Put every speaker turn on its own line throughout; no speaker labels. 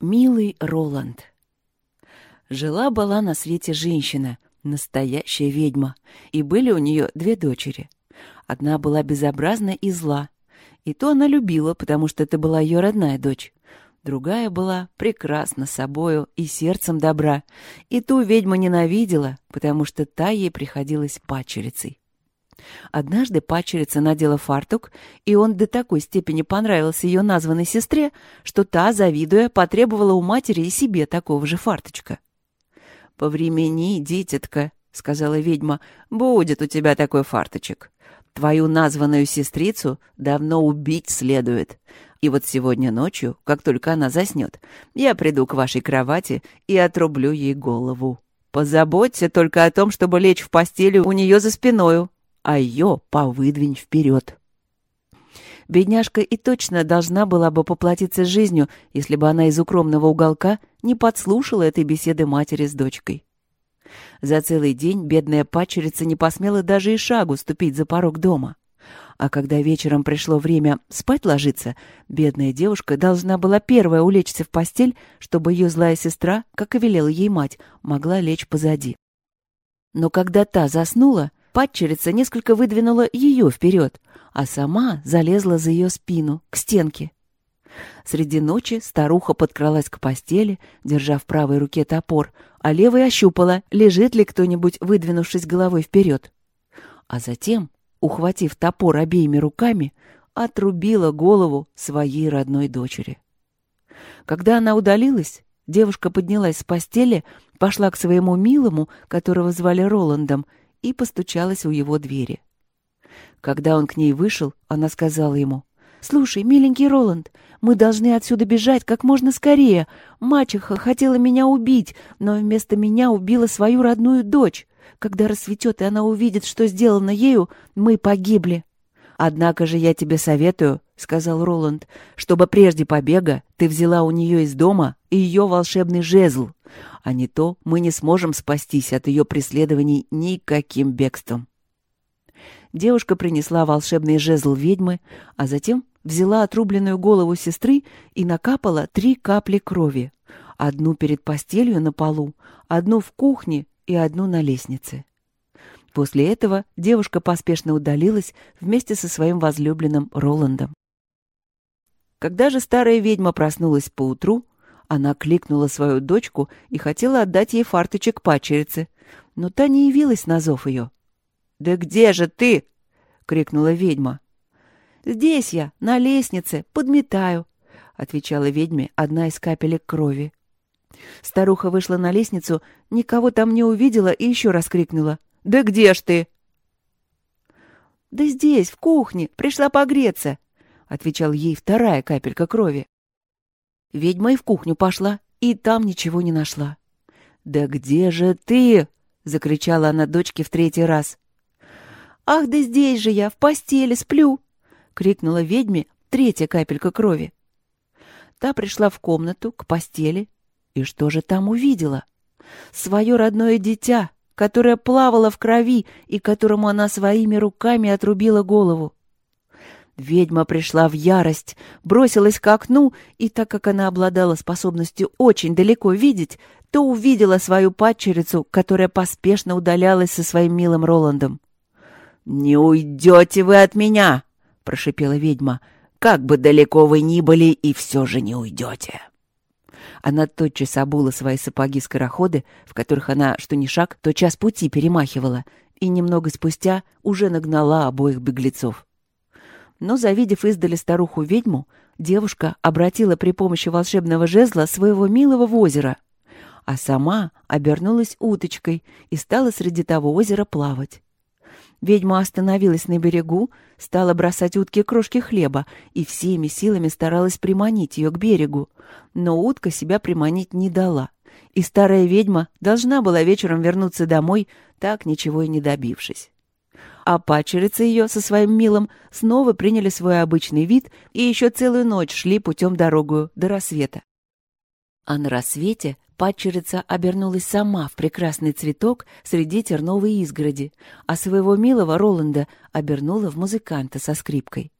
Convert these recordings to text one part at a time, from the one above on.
Милый Роланд. Жила-была на свете женщина, настоящая ведьма, и были у нее две дочери. Одна была безобразна и зла, и то она любила, потому что это была ее родная дочь. Другая была прекрасна собою и сердцем добра, и ту ведьма ненавидела, потому что та ей приходилась пачерицей. Однажды пачерица надела фартук, и он до такой степени понравился ее названной сестре, что та, завидуя, потребовала у матери и себе такого же фарточка. «Повремени, дитятка», — сказала ведьма, — «будет у тебя такой фарточек. Твою названную сестрицу давно убить следует. И вот сегодня ночью, как только она заснет, я приду к вашей кровати и отрублю ей голову. Позаботься только о том, чтобы лечь в постели у нее за спиною, а ее повыдвинь вперед. Бедняжка и точно должна была бы поплатиться жизнью, если бы она из укромного уголка не подслушала этой беседы матери с дочкой. За целый день бедная пачерица не посмела даже и шагу ступить за порог дома. А когда вечером пришло время спать ложиться, бедная девушка должна была первая улечься в постель, чтобы ее злая сестра, как и велела ей мать, могла лечь позади. Но когда та заснула, падчерица несколько выдвинула ее вперед, а сама залезла за ее спину, к стенке. Среди ночи старуха подкралась к постели, держа в правой руке топор, а левой ощупала, лежит ли кто-нибудь, выдвинувшись головой вперед. А затем, ухватив топор обеими руками, отрубила голову своей родной дочери. Когда она удалилась, девушка поднялась с постели, пошла к своему милому, которого звали Роландом, и постучалась у его двери. Когда он к ней вышел, она сказала ему, «Слушай, миленький Роланд, мы должны отсюда бежать как можно скорее. Мачеха хотела меня убить, но вместо меня убила свою родную дочь. Когда рассветет, и она увидит, что сделано ею, мы погибли». «Однако же я тебе советую», — сказал Роланд, «чтобы прежде побега ты взяла у нее из дома ее волшебный жезл а не то мы не сможем спастись от ее преследований никаким бегством. Девушка принесла волшебный жезл ведьмы, а затем взяла отрубленную голову сестры и накапала три капли крови. Одну перед постелью на полу, одну в кухне и одну на лестнице. После этого девушка поспешно удалилась вместе со своим возлюбленным Роландом. Когда же старая ведьма проснулась поутру, она кликнула свою дочку и хотела отдать ей фарточек пачерицы, но та не явилась на зов ее. «Да где же ты?» — крикнула ведьма. «Здесь я, на лестнице, подметаю», — отвечала ведьме одна из капелек крови. Старуха вышла на лестницу, никого там не увидела и еще раз крикнула. «Да где ж ты?» «Да здесь, в кухне, пришла погреться», — отвечала ей вторая капелька крови. Ведьма и в кухню пошла, и там ничего не нашла. «Да где же ты?» — закричала она дочке в третий раз. «Ах, да здесь же я, в постели, сплю!» — крикнула ведьме третья капелька крови. Та пришла в комнату, к постели, и что же там увидела? Свое родное дитя, которое плавало в крови и которому она своими руками отрубила голову. Ведьма пришла в ярость, бросилась к окну, и так как она обладала способностью очень далеко видеть, то увидела свою падчерицу, которая поспешно удалялась со своим милым Роландом. «Не уйдете вы от меня!» — прошипела ведьма. «Как бы далеко вы ни были, и все же не уйдете!» Она тотчас обула свои сапоги-скороходы, в которых она, что ни шаг, то час пути перемахивала, и немного спустя уже нагнала обоих беглецов. Но, завидев издали старуху-ведьму, девушка обратила при помощи волшебного жезла своего милого в озеро, а сама обернулась уточкой и стала среди того озера плавать. Ведьма остановилась на берегу, стала бросать утке крошки хлеба и всеми силами старалась приманить ее к берегу. Но утка себя приманить не дала, и старая ведьма должна была вечером вернуться домой, так ничего и не добившись а пачерица ее со своим милом снова приняли свой обычный вид и еще целую ночь шли путем дорогу до рассвета. А на рассвете падчерица обернулась сама в прекрасный цветок среди терновой изгороди, а своего милого Роланда обернула в музыканта со скрипкой.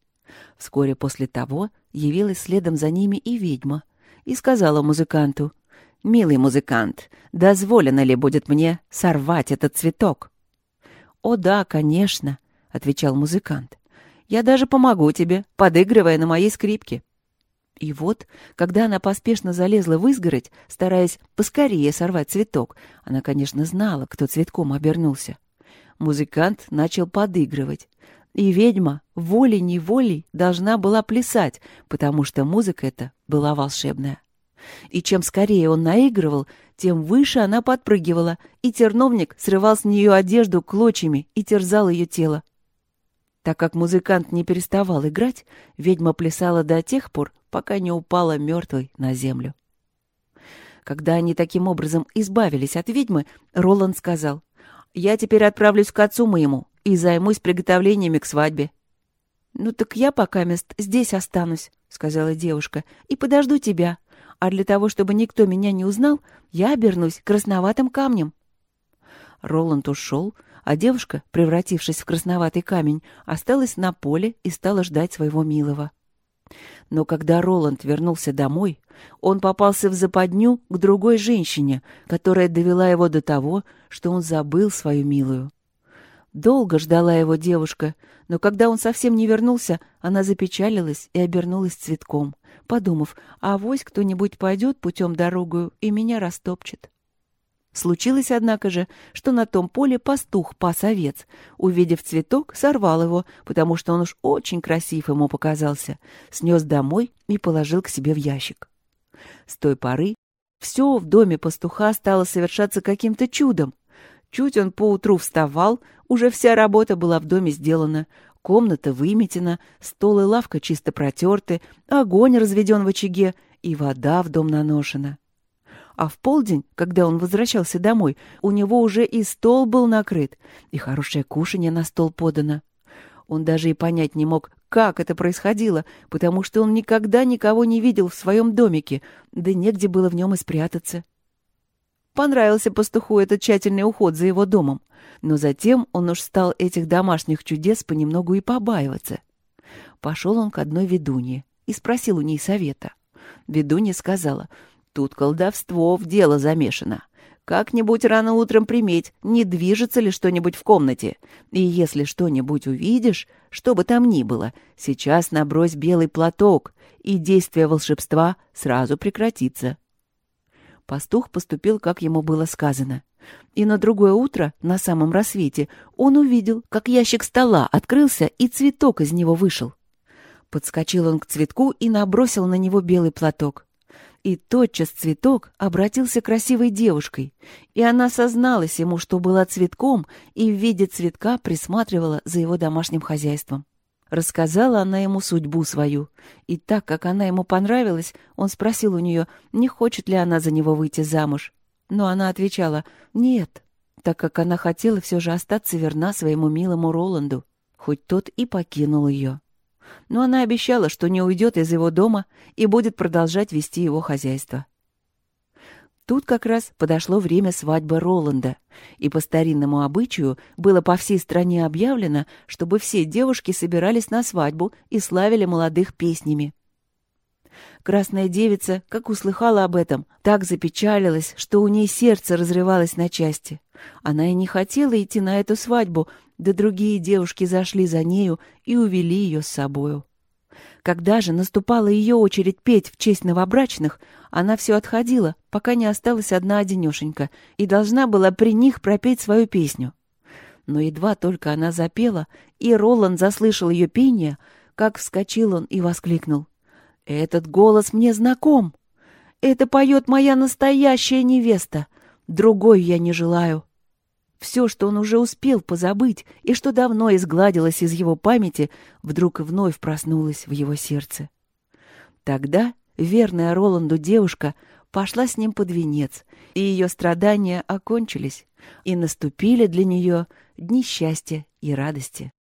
Вскоре после того явилась следом за ними и ведьма, и сказала музыканту, «Милый музыкант, дозволено ли будет мне сорвать этот цветок?» «О да, конечно», — отвечал музыкант. «Я даже помогу тебе, подыгрывая на моей скрипке». И вот, когда она поспешно залезла в изгородь, стараясь поскорее сорвать цветок, она, конечно, знала, кто цветком обернулся. Музыкант начал подыгрывать. И ведьма волей-неволей должна была плясать, потому что музыка эта была волшебная. И чем скорее он наигрывал, тем выше она подпрыгивала, и терновник срывал с нее одежду клочьями и терзал ее тело. Так как музыкант не переставал играть, ведьма плясала до тех пор, пока не упала мертвой на землю. Когда они таким образом избавились от ведьмы, Роланд сказал, «Я теперь отправлюсь к отцу моему и займусь приготовлениями к свадьбе». «Ну так я пока мест здесь останусь», — сказала девушка, — «и подожду тебя. А для того, чтобы никто меня не узнал, я обернусь красноватым камнем». Роланд ушел, а девушка, превратившись в красноватый камень, осталась на поле и стала ждать своего милого. Но когда Роланд вернулся домой, он попался в западню к другой женщине, которая довела его до того, что он забыл свою милую. Долго ждала его девушка, но когда он совсем не вернулся, она запечалилась и обернулась цветком, подумав, а авось кто-нибудь пойдет путем дорогую и меня растопчет. Случилось, однако же, что на том поле пастух пас овец. Увидев цветок, сорвал его, потому что он уж очень красив ему показался, снес домой и положил к себе в ящик. С той поры все в доме пастуха стало совершаться каким-то чудом. Чуть он поутру вставал, уже вся работа была в доме сделана, комната выметена, стол и лавка чисто протерты, огонь разведен в очаге, и вода в дом наношена а в полдень, когда он возвращался домой, у него уже и стол был накрыт, и хорошее кушанье на стол подано. Он даже и понять не мог, как это происходило, потому что он никогда никого не видел в своем домике, да негде было в нем и спрятаться. Понравился пастуху этот тщательный уход за его домом, но затем он уж стал этих домашних чудес понемногу и побаиваться. Пошел он к одной ведунье и спросил у ней совета. Ведунья сказала — Тут колдовство в дело замешано. Как-нибудь рано утром приметь, не движется ли что-нибудь в комнате. И если что-нибудь увидишь, что бы там ни было, сейчас набрось белый платок, и действие волшебства сразу прекратится. Пастух поступил, как ему было сказано. И на другое утро, на самом рассвете, он увидел, как ящик стола открылся, и цветок из него вышел. Подскочил он к цветку и набросил на него белый платок. И тотчас цветок обратился красивой девушкой, и она созналась ему, что была цветком, и в виде цветка присматривала за его домашним хозяйством. Рассказала она ему судьбу свою, и так как она ему понравилась, он спросил у нее, не хочет ли она за него выйти замуж. Но она отвечала «нет», так как она хотела все же остаться верна своему милому Роланду, хоть тот и покинул ее но она обещала, что не уйдет из его дома и будет продолжать вести его хозяйство. Тут как раз подошло время свадьбы Роланда, и по старинному обычаю было по всей стране объявлено, чтобы все девушки собирались на свадьбу и славили молодых песнями. Красная девица, как услыхала об этом, так запечалилась, что у ней сердце разрывалось на части. Она и не хотела идти на эту свадьбу, да другие девушки зашли за нею и увели ее с собою. Когда же наступала ее очередь петь в честь новобрачных, она все отходила, пока не осталась одна одинешенька, и должна была при них пропеть свою песню. Но едва только она запела, и Роланд заслышал ее пение, как вскочил он и воскликнул. «Этот голос мне знаком! Это поет моя настоящая невеста! Другой я не желаю!» Все, что он уже успел позабыть и что давно изгладилось из его памяти, вдруг вновь проснулось в его сердце. Тогда верная Роланду девушка пошла с ним под венец, и ее страдания окончились, и наступили для нее дни счастья и радости.